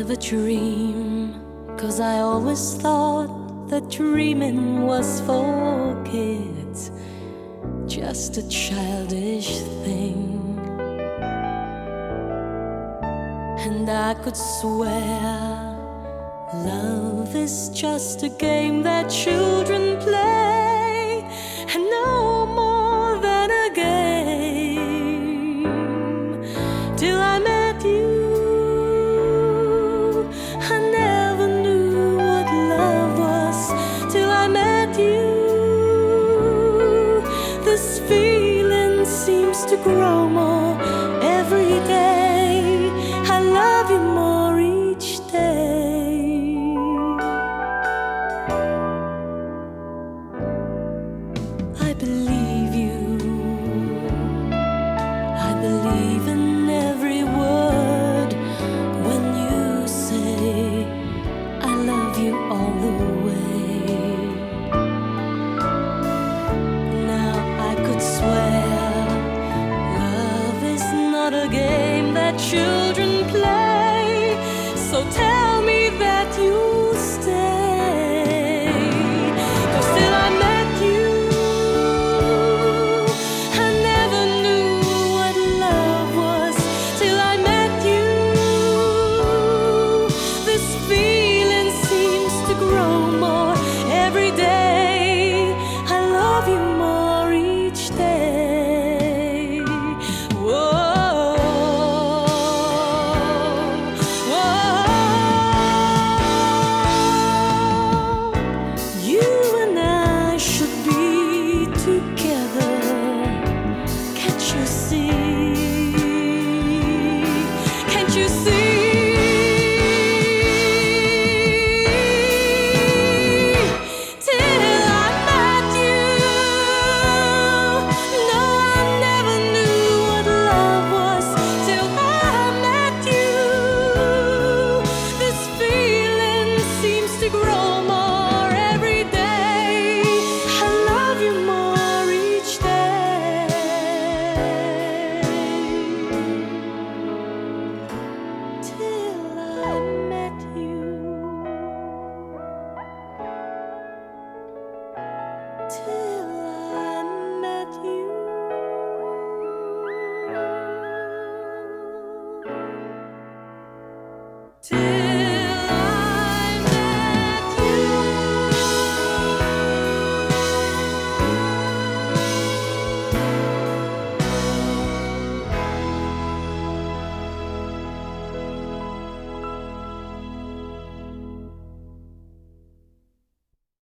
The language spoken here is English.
Never dream, cause I always thought that dreaming was for kids, just a childish thing. And I could swear love is just a game that children play, you, this feeling seems to grow more that children play. So tell me that you'll stay. 'Cause till I met you, I never knew what love was. Till I met you, this feeling seems to grow more every day. You see? Till